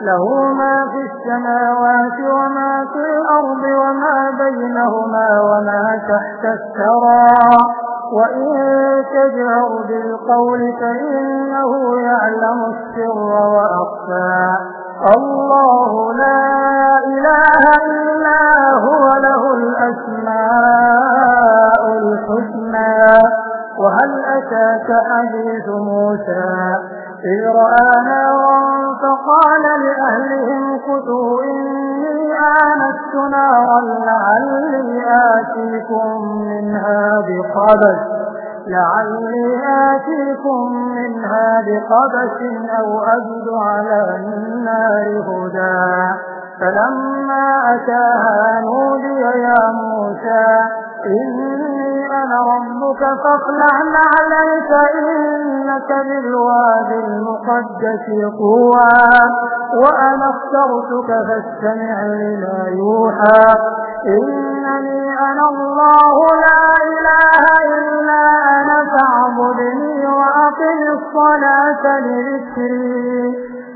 له ما في السماوات وما في الأرض وما بينهما وما تحت الثرى. وإن تجعر بالقول فإنه يعلم السر وأخفى. الله لا إله إلا هو له الأسماء الحسنى. وهل أتاك حديث موسى؟ إذ نارا فقال لأهلهم كتوا إني آنست نارا لعلي آتيكم منها بقبس لعلي آتيكم منها بقبس أو أجد على النار هدى. فلما أتاها نودي يا موسى إني أنا ربك فاخلع عليك إنك بالواد المقدس طوى. وأنا اخترتك فاستمع لما يوحى. إنني أنا الله لا إله إلا أنا فاعبدني وأقم الصلاة لذكري.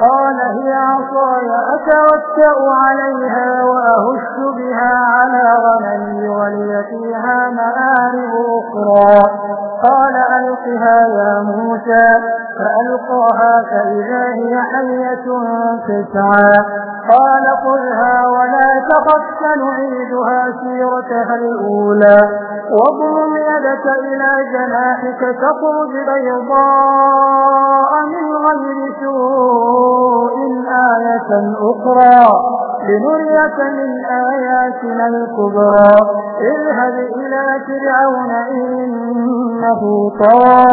قال هي عصاي أتوكأ عليها وأهش بها على غنمي ولي فيها مآرب أخرى. قال ألقها يا موسى فألقاها فإذا هي حية تسعى. قال خذها ولا تخف سنعيدها سيرتها الأولى. واضم يدك إلى جناحك تخرج بيضاء من غير سوء آية أخرى. لنريك من آياتنا الكبرى. اذهب إلى فرعون إنه طغى.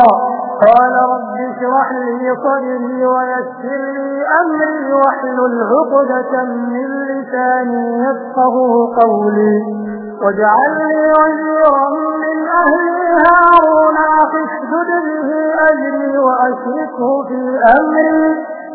قال رب اشرح لي صدري ويسر لي أمري. واحلل عقدة من لساني يفقه قولي. واجعل لي وزيرا من أهلي هارون. أخي به أجري وأشركه في أمري.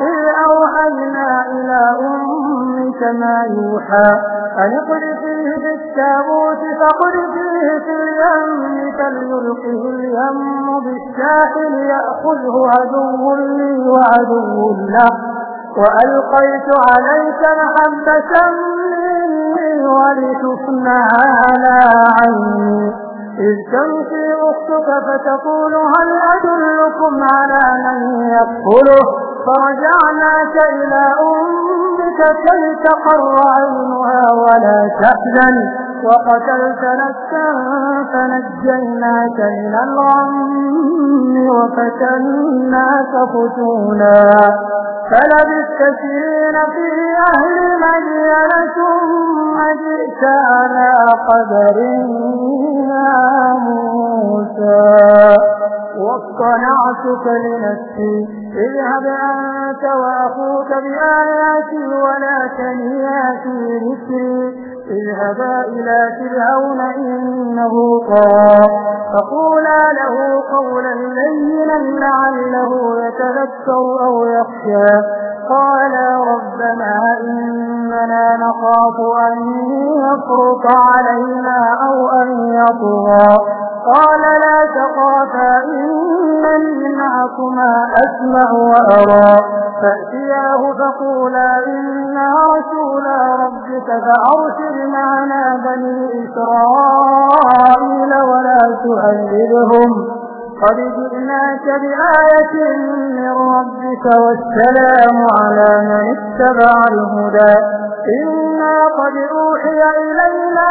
إذ أوحينا إلى أمك ما يوحى. أن فيه بالتابوت فقل فيه في اليم فليلقه اليم بالساحل يأخذه عدو لي وعدو له. وألقيت عليك محبة مني ولتصنع على عيني. إذ تمشي أختك فتقول هل أدلكم على من يقبله فرجعناك إلى أمك كي تقر عينها ولا تحزن وقتلت نفسا فنجيناك من الغم وفتناك فتونا فلبثت سنين في أهل مدينة ثم جئت على قدر يا موسى. واصطنعتك لنفسي. اذهب أنت وأخوك بآياتي ولا تنيا في ذكري. اذهبا إلى فرعون إنه طاق فقولا له قولا لينا لعله يتذكر أو يخشى قالا ربنا إننا نخاف أن يفرط علينا أو أن يطغى قال لا تخافا إنني معكما أسمع وأرى. فأتياه فقولا إنا رسولا ربك فأرسل معنا بني إسرائيل ولا تؤذبهم قد جئناك بآية من ربك والسلام على من اتبع الهدى. إنا قد أوحي إلينا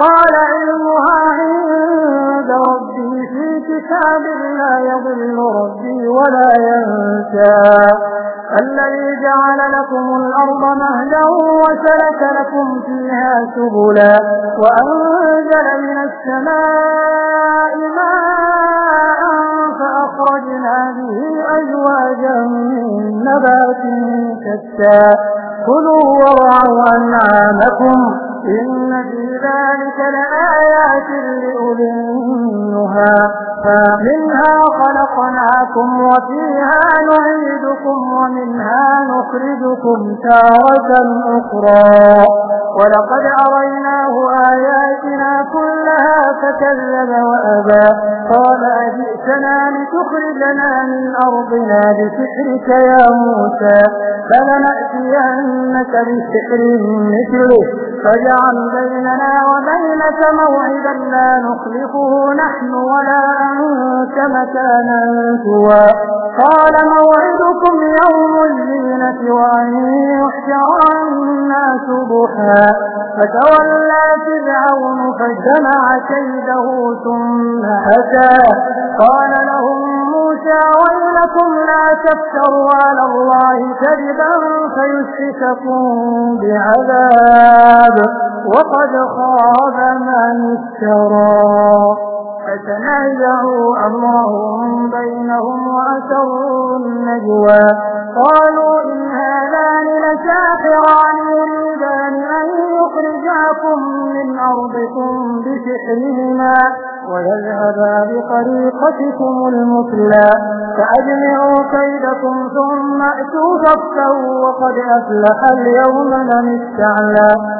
قال علمها عند ربي في كتاب لا يضل ربي ولا ينسى. الذي جعل لكم الأرض مهدا وسلك لكم فيها سبلا وأنزل من السماء ماء فأخرجنا به أزواجا من نبات شتى. كلوا ورعوا أنعامكم. إن في ذلك لآيات لأولي النهى فمنها خلقناكم وفيها نعيدكم ومنها نخرجكم تارة أخرى. ولقد أريناه آياتنا كلها فكذب وأبى. قال أجئتنا لتخرجنا من أرضنا بسحرك يا موسى؟ فلنأتينك بسحر مثله. فاجعل بيننا وبينك موعدا لا نخلفه نحن ولا أنت مكانا سوى. قال موعدكم يوم الزينة وأن يحشر الناس ضحى. فتولى فرعون فجمع كيده ثم أتى قال لهم موسى ويلكم لا تفتروا على الله كذبا فيسحتكم بعذاب. وقد خاب من افترى. فتنازعوا أمرهم بينهم وأسروا النجوى. قالوا إن هذان لساحران يريدان أن يخرجاكم من أرضكم بسحرهما ويذهبا بطريقتكم المثلى. فأجمعوا كيدكم ثم أتوا صفا وقد أفلح اليوم من استعلى.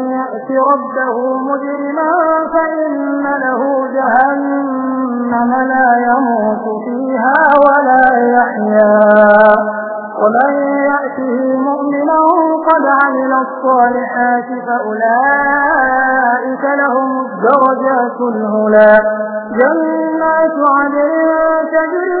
ربه مجرما فإن له جهنم لا يموت فيها ولا يحيا. ومن يأته مؤمنا قد عمل الصالحات فأولئك لهم الدرجات الهلا جنات عدن تجري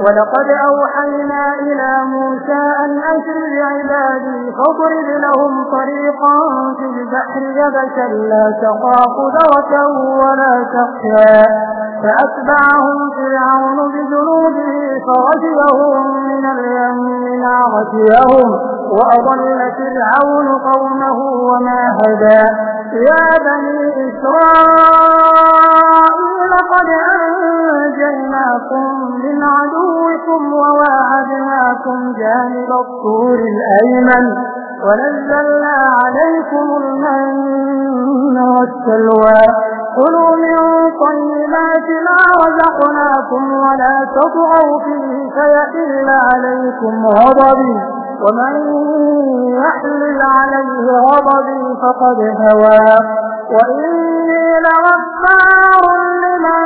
ولقد أوحينا إلى موسى أن أسر بعبادي فاضرب لهم طريقا في البحر يبسا لا تخاف ذرة ولا تخشى. فأتبعهم فرعون بجنوده فرجلهم من اليم عرسيهم وأضل فرعون قومه وما هدى. يا بني إسرائيل قد أنجيناكم من عدوكم وواعدناكم جانب الطور الأيمن ونزلنا عليكم المن والسلوى. كلوا من طيبات ما رزقناكم ولا تطغوا فيه فيحل عليكم غضبي. ومن يحلل عليه غضبي فقد هوى. وإني لغفار لمن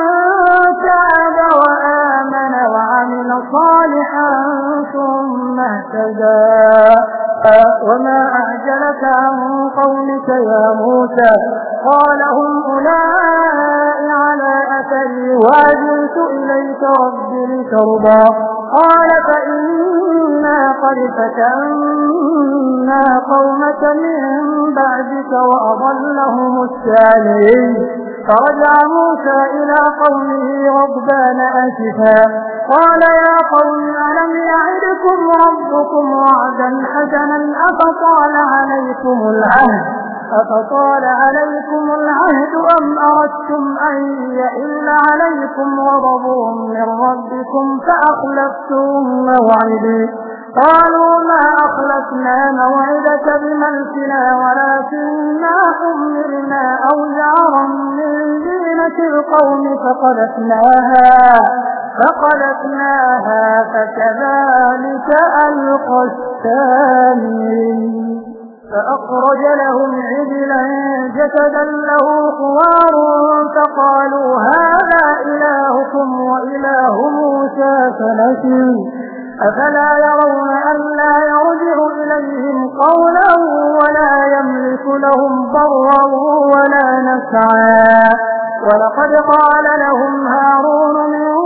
ثم اهتدى وما أعجلك عن قومك يا موسى؟ قال هم أولئك على أثري واجلت إليك رب لترضى. قال فإنا قد فتنا قومك من بعدك وأضلهم السامرين فرجع موسى إلى قومه غضبان أسفا. قال يا قوم ألم يعدكم ربكم وعدا حسنا أفطال عليكم العهد؟ أفطال عليكم العهد أم أردتم أن يئل عليكم غضب من ربكم فأخلفتم موعدي؟ قالوا ما أخلفنا موعدك بملكنا ولكننا حملنا أوزارا من دينة القوم فقلتناها فقلتناها فكذلك ألقى الثاني فأخرج لهم عجلا جسدا له خوار فقالوا هذا إلهكم وإله موسى فنسي. أفلا يرون أن لا يرجع إليهم قولا ولا يملك لهم ضرا ولا نسعا ولقد قال لهم هارون من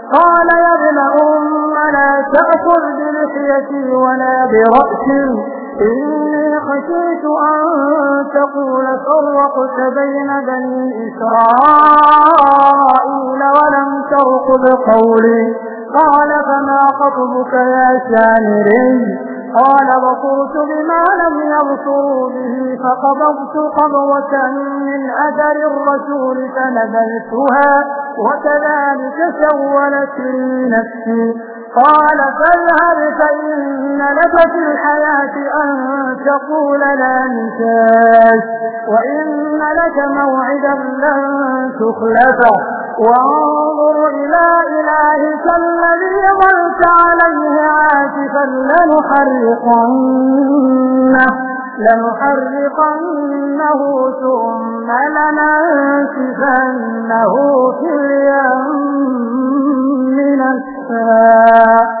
قال يا ابن أم لا تأخذ بلحيتي ولا برأسي. إني خشيت أن تقول فرقت بين بني إسرائيل ولم ترقب قولي قال فما خطبك يا سامري؟ قال بصرت بما لم يبصروا به فقبضت قبضة من أثر الرسول فنبلتها وكذلك سولت لي نفسي قال فاذهب فإن لك في الحياة أن تقول لا نساس وإن لك موعدا لن تخلفه. وانظر إلى إلهك الذي ظلت عليه عاكفا لنحرقنه لنحرقنه ثم لننسفنه في اليم نسفا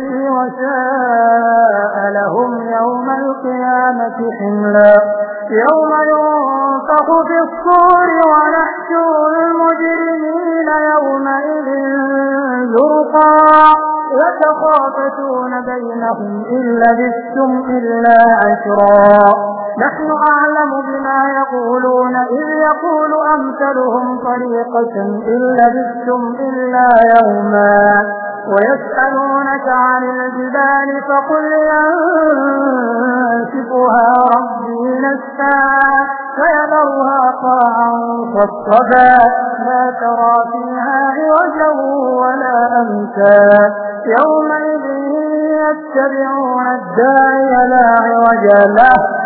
وشاء لهم يوم القيامة حملا. يوم ينفق في الصور ونحشر المجرمين يومئذ زرقا. يتخافتون بينهم إن لبثتم إلا عشرا. نحن أعلم بما يقولون إذ يقول أمثلهم طريقة إن لبثتم إلا يوما. ويسألونك عن الجبال فقل ينسفها ربي نسفا فيذرها قاعا صفصفا. لا ترى فيها عوجا ولا أمتا. يومئذ يتبعون الداعي لا عوج له.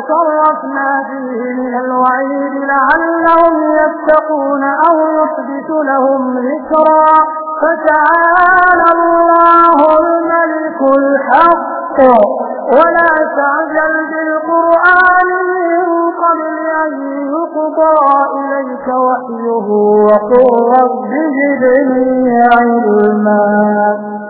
وصرفنا فيه من الوعيد لعلهم يتقون أو يحدث لهم ذكرا. فتعالى الله الملك الحق. ولا تعجل بالقرآن من قبل أن يقضى إليك وحيه وقل رب جدني علما.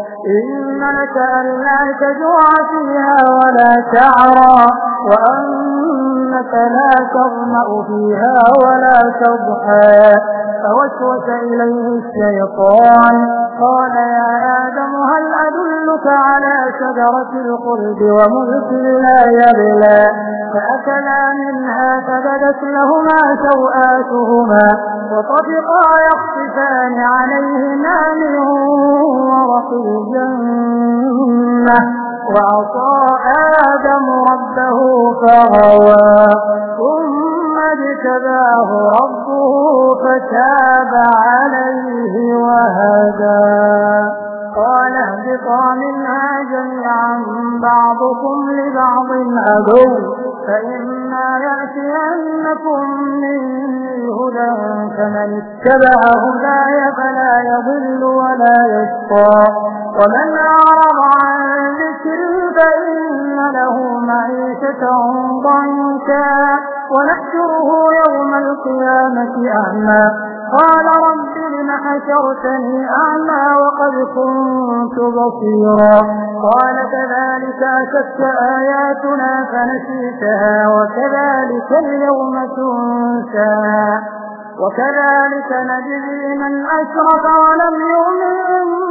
إن لك ألا تجوع فيها ولا تعرى وأنك لا تغمأ فيها ولا تضحى. فوسوس إليه الشيطان. قال يا آدم هل أدلك على شجرة القرد وملك لا يبلى؟ فأكلا منها فبدت لهما سوآتهما وطفقا يخصفان عليهما من ورق الجنة. وعصى آدم ربه فغوى. ثم اجتباه ربه فتاب عليه وهدى. قال اهبطا منها جميعا بعضكم لبعض عدو. فإما يأتينكم مني هدى فمن اتبع هداي فلا يضل ولا يشقى. ومن أعرض عن ذكري فإن له معيشة ضنكا. ونحشره يوم القيامة أعمى. قال رب لم حشرتني أعمى وقد كنت بصيرا. قال كذلك أشدت آياتنا فنسيتها وكذلك اليوم تنسى. وكذلك نجزي من أشرف ولم يؤمن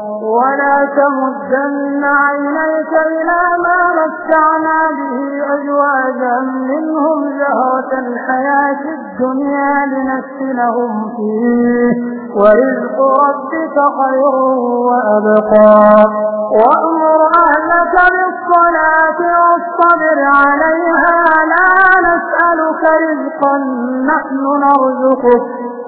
ولا تمدن عينيك إلى ما متعنا به أزواجا منهم زهرة الحياة الدنيا لنفتنهم فيه. ورزق ربك خير وأبقى. وأمر أهلك بالصلاة والصبر عليها. لا نسألك رزقا نحن نرزقك.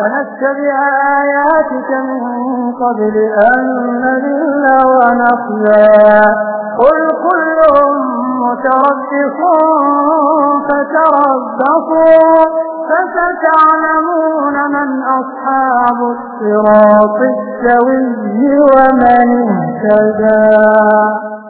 ونتبع آياتك من قبل أن نذل ونخزى قل كل متربص فتربصوا فستعلمون من أصحاب الصراط السوي ومن اهتدى.